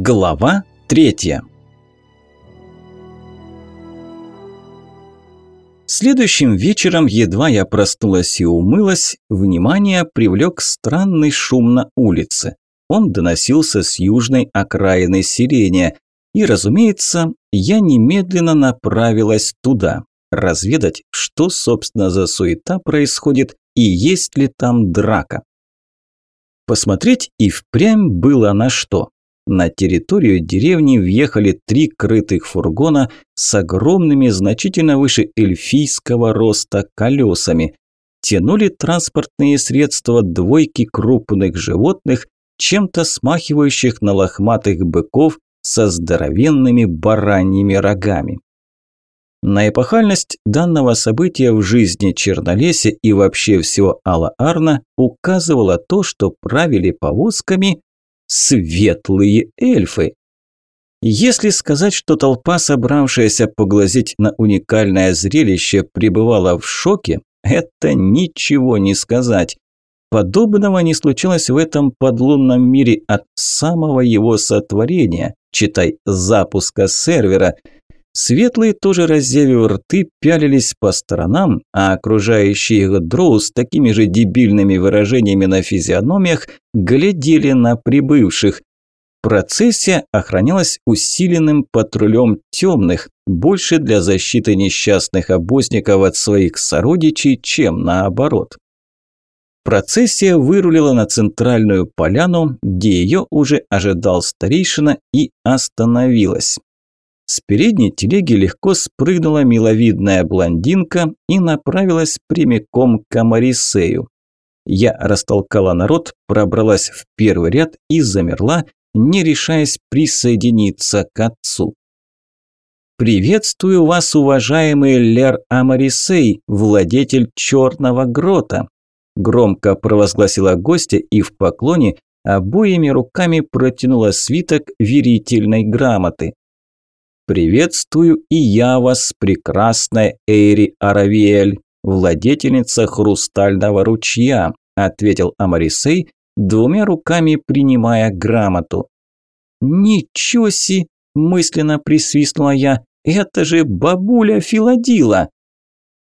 Глава третья. Следующим вечером, едва я проснулась и умылась, внимание привлек странный шум на улице. Он доносился с южной окраины селения, и, разумеется, я немедленно направилась туда, разведать, что, собственно, за суета происходит и есть ли там драка. Посмотреть и впрямь было на что. На территорию деревни въехали три крытых фургона с огромными, значительно выше эльфийского роста колесами. Тянули транспортные средства двойки крупных животных, чем-то смахивающих на лохматых быков со здоровенными бараньими рогами. На эпохальность данного события в жизни Чернолеся и вообще всего Алла-Арна указывало то, что правили повозками светлые эльфы. Если сказать, что толпа, собравшаяся поглазеть на уникальное зрелище, пребывала в шоке, это ничего не сказать. Подобного не случилось в этом подлунном мире от самого его сотворения, читай запуска сервера – Светлые, тоже разъявив рты, пялились по сторонам, а окружающие их дроу с такими же дебильными выражениями на физиономиях глядели на прибывших. Процессия охранялась усиленным патрулем темных, больше для защиты несчастных обозников от своих сородичей, чем наоборот. Процессия вырулила на центральную поляну, где ее уже ожидал старейшина и остановилась. С передней телеги легко спрыгнула миловидная блондинка и направилась прямиком к Амарисею. Я растолкала народ, пробралась в первый ряд и замерла, не решаясь присоединиться к отцу. «Приветствую вас, уважаемый Лер Амарисей, владетель Черного Грота!» Громко провозгласила гостья и в поклоне обоими руками протянула свиток верительной грамоты. «Приветствую и я вас, прекрасная Эйри Аравиэль, владетельница хрустального ручья», ответил Амарисей, двумя руками принимая грамоту. «Ничего си!» – мысленно присвистнула я. «Это же бабуля Филадила!»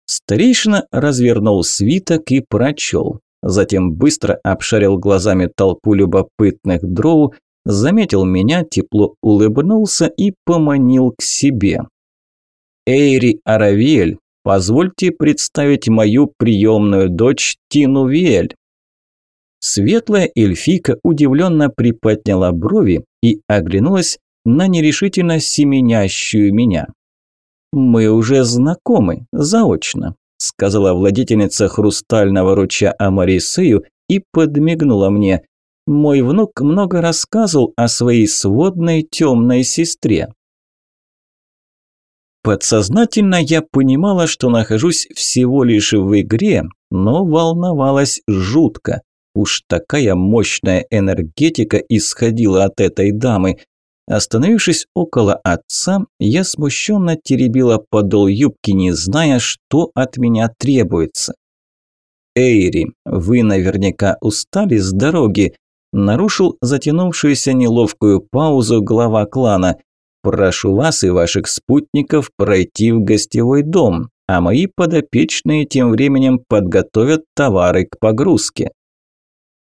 Старейшина развернул свиток и прочел. Затем быстро обшарил глазами толпу любопытных дроу, заметил меня, тепло улыбнулся и поманил к себе. «Эйри Аравель, позвольте представить мою приемную дочь Тину Виэль». Светлая эльфийка удивленно приподняла брови и оглянулась на нерешительно семенящую меня. «Мы уже знакомы, заочно», – сказала владительница хрустального ручья Амарисею и подмигнула мне. Мой внук много рассказывал о своей сводной темной сестре. Подсознательно я понимала, что нахожусь всего лишь в игре, но волновалась жутко. Уж такая мощная энергетика исходила от этой дамы. Остановившись около отца, я смущенно теребила подол юбки, не зная, что от меня требуется. «Эйри, вы наверняка устали с дороги нарушил затянувшуюся неловкую паузу глава клана. «Прошу вас и ваших спутников пройти в гостевой дом, а мои подопечные тем временем подготовят товары к погрузке».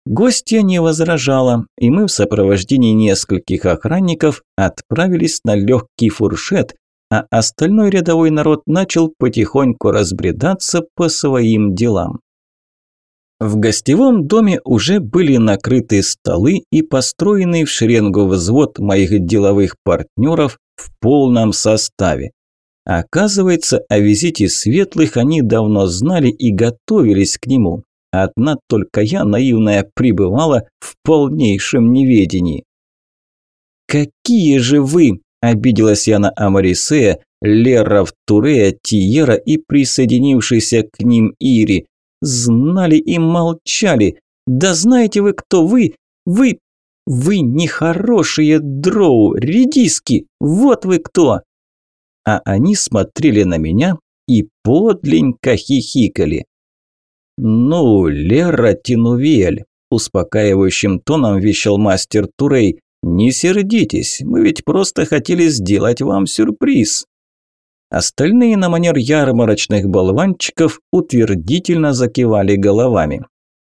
Гостья не возражала, и мы в сопровождении нескольких охранников отправились на легкий фуршет, а остальной рядовой народ начал потихоньку разбредаться по своим делам. В гостевом доме уже были накрыты столы и построенный в шеренгу взвод моих деловых партнеров в полном составе. Оказывается, о визите светлых они давно знали и готовились к нему. Одна только я, наивная, пребывала в полнейшем неведении. «Какие же вы!» – обиделась я на Амарисея, Лера в Турея, Тиера и присоединившийся к ним Ири. Знали и молчали. Да знаете вы, кто вы? Вы... Вы нехорошие дроу, редиски. Вот вы кто. А они смотрели на меня и подленько хихикали. «Ну, Лера Тинувель», – успокаивающим тоном вещал мастер Турей, Не сердитесь, мы ведь просто хотели сделать вам сюрприз. Остальные на манер ярмарочных болванчиков утвердительно закивали головами.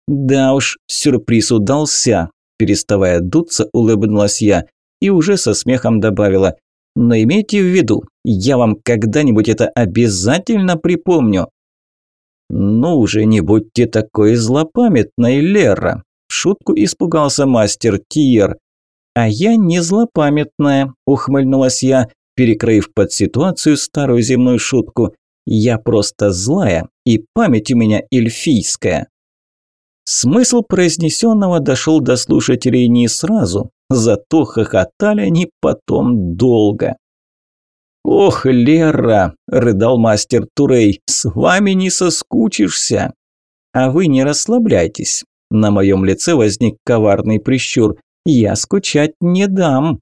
Да уж, сюрприз удался, переставая дуться, улыбнулась я и уже со смехом добавила: "Но имейте в виду, я вам когда-нибудь это обязательно припомню". Ну уже не будьте такой злопамятной, Лера, в шутку испугался мастер Тиер. А я не злопамятная, ухмыльнулась я, перекроив под ситуацию старую земную шутку. Я просто злая, и память у меня эльфийская. Смысл произнесенного дошел до слушателей не сразу, зато хохотали они потом долго. «Ох, Лера!» – рыдал мастер Турей. «С вами не соскучишься!» «А вы не расслабляйтесь!» На моем лице возник коварный прищур. «Я скучать не дам!»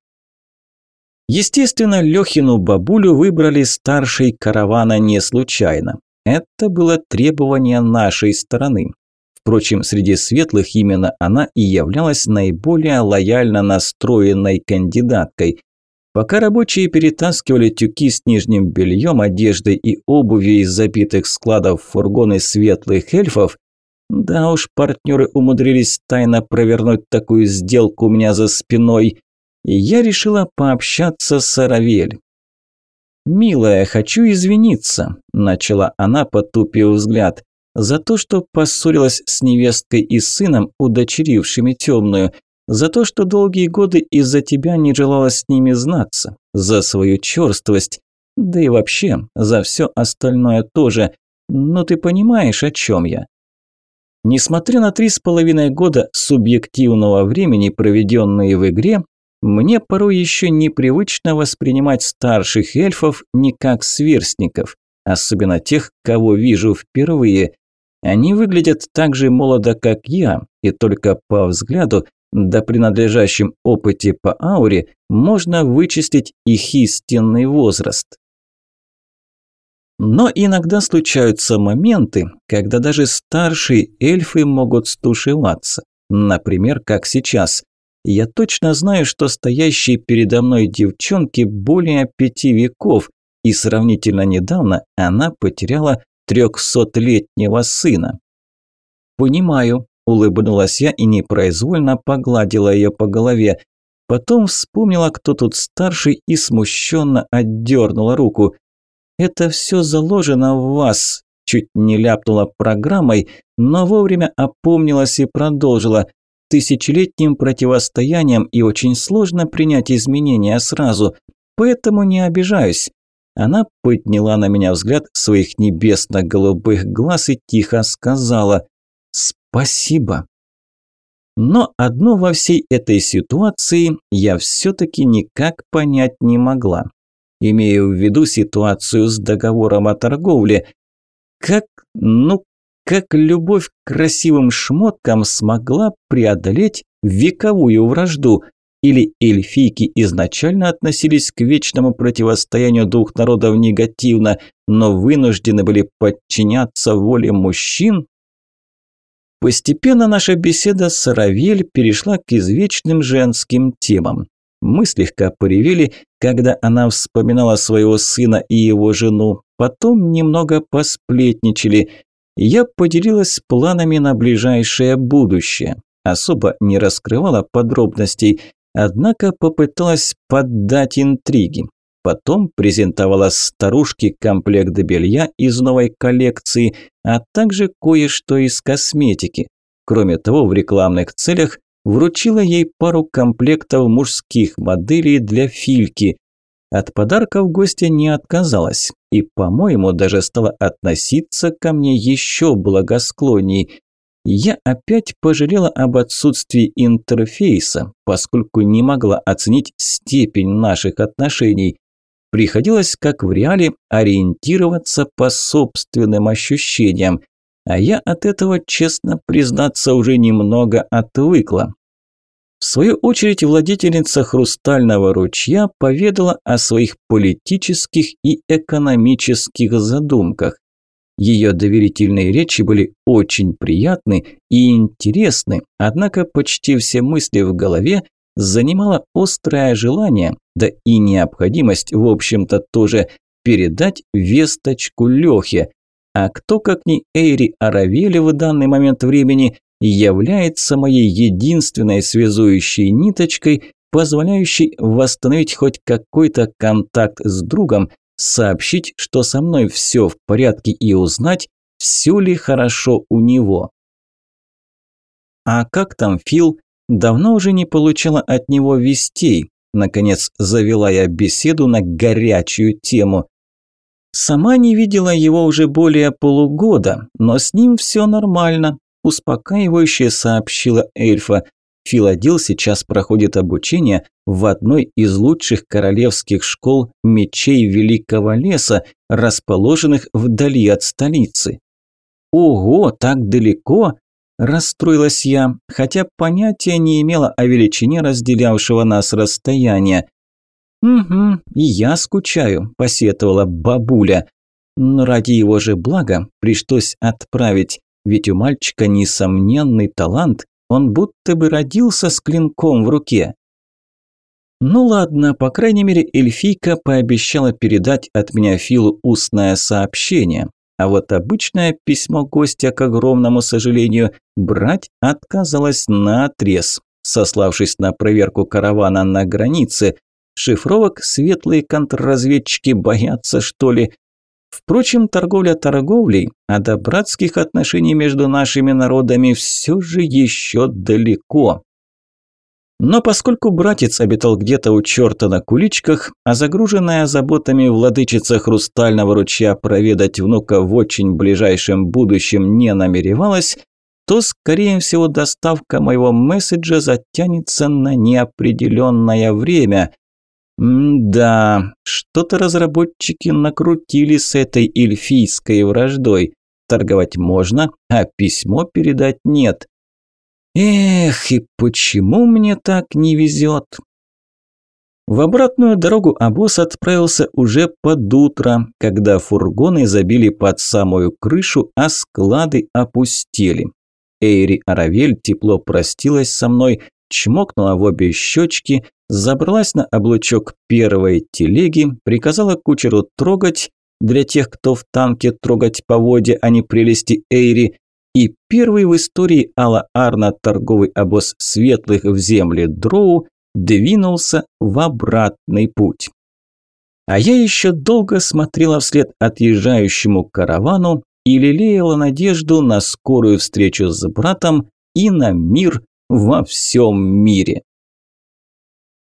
Естественно, Лехину бабулю выбрали старшей каравана не случайно. Это было требование нашей стороны. Впрочем, среди светлых именно она и являлась наиболее лояльно настроенной кандидаткой. Пока рабочие перетаскивали тюки с нижним бельем, одеждой и обувью из забитых складов в фургоны светлых эльфов, да уж, партнеры умудрились тайно провернуть такую сделку у меня за спиной, я решила пообщаться с Аравель. «Милая, хочу извиниться», – начала она, потупив взгляд за то, что поссорилась с невесткой и сыном, удочерившими темную, за то, что долгие годы из-за тебя не желала с ними знаться, за свою черствость, да и вообще за все остальное тоже. Но ты понимаешь, о чем я? Несмотря на три с половиной года субъективного времени, проведенные в игре, мне порой еще непривычно воспринимать старших эльфов не как сверстников, особенно тех, кого вижу впервые. Они выглядят так же молодо, как я, и только по взгляду, да при надлежащем опыте по ауре, можно вычислить их истинный возраст. Но иногда случаются моменты, когда даже старшие эльфы могут стушеваться. Например, как сейчас. Я точно знаю, что стоящей передо мной девчонке более пяти веков, и сравнительно недавно она потеряла трехсотлетнего сына. «Понимаю», – улыбнулась я и непроизвольно погладила ее по голове. Потом вспомнила, кто тут старший и смущенно отдернула руку. «Это все заложено в вас», – чуть не ляпнула программой, но вовремя опомнилась и продолжила. «Тысячелетним противостоянием и очень сложно принять изменения сразу, поэтому не обижаюсь. Она подняла на меня взгляд своих небесно-голубых глаз и тихо сказала «Спасибо». Но одно во всей этой ситуации я все-таки никак понять не могла. Имею в виду ситуацию с договором о торговле. Как, ну, как любовь к красивым шмоткам смогла преодолеть вековую вражду – или эльфийки изначально относились к вечному противостоянию двух народов негативно, но вынуждены были подчиняться воле мужчин? Постепенно наша беседа с Равель перешла к извечным женским темам. Мы слегка поревели, когда она вспоминала своего сына и его жену, потом немного посплетничали. Я поделилась планами на ближайшее будущее. Особо не раскрывала подробностей, Однако попыталась поддать интриги. Потом презентовала старушке комплект белья из новой коллекции, а также кое-что из косметики. Кроме того, в рекламных целях вручила ей пару комплектов мужских моделей для Фильки. От подарков гостя не отказалась и, по-моему, даже стала относиться ко мне еще благосклонней я опять пожалела об отсутствии интерфейса, поскольку не могла оценить степень наших отношений. Приходилось, как в реале, ориентироваться по собственным ощущениям, а я от этого, честно признаться, уже немного отвыкла. В свою очередь, владительница «Хрустального ручья» поведала о своих политических и экономических задумках. Ее доверительные речи были очень приятны и интересны, однако почти все мысли в голове занимало острое желание, да и необходимость, в общем-то, тоже передать весточку Лехе. А кто, как не Эйри Аравели в данный момент времени, является моей единственной связующей ниточкой, позволяющей восстановить хоть какой-то контакт с другом, сообщить, что со мной все в порядке и узнать, все ли хорошо у него. А как там Фил? Давно уже не получала от него вестей. Наконец завела я беседу на горячую тему. Сама не видела его уже более полугода, но с ним все нормально, успокаивающе сообщила эльфа. Филадил сейчас проходит обучение в одной из лучших королевских школ мечей Великого леса, расположенных вдали от столицы. Ого, так далеко? Расстроилась я, хотя понятия не имела о величине разделявшего нас расстояния. «Угу, и я скучаю», – посетовала бабуля. «Но ради его же блага пришлось отправить, ведь у мальчика несомненный талант, он будто бы родился с клинком в руке». Ну ладно, по крайней мере, эльфийка пообещала передать от меня Филу устное сообщение. А вот обычное письмо гостя, к огромному сожалению, брать отказалась наотрез, сославшись на проверку каравана на границе. Шифровок светлые контрразведчики боятся, что ли? Впрочем, торговля торговлей, а до братских отношений между нашими народами все же еще далеко. Но поскольку братец обитал где-то у черта на куличках, а загруженная заботами владычица Хрустального ручья проведать внука в очень ближайшем будущем не намеревалась, то, скорее всего, доставка моего месседжа затянется на неопределенное время. М-да, что-то разработчики накрутили с этой эльфийской враждой. Торговать можно, а письмо передать нет. Эх, и почему мне так не везет? В обратную дорогу обоз отправился уже под утро, когда фургоны забили под самую крышу, а склады опустели. Эйри Аравель тепло простилась со мной, чмокнула в обе щечки, забралась на облучок первой телеги, приказала кучеру трогать, для тех, кто в танке трогать по воде, а не прелести Эйри, и первый в истории Алла Арна торговый обоз светлых в земле Дроу двинулся в обратный путь. А я еще долго смотрела вслед отъезжающему каравану и лелеяла надежду на скорую встречу с братом и на мир во всем мире.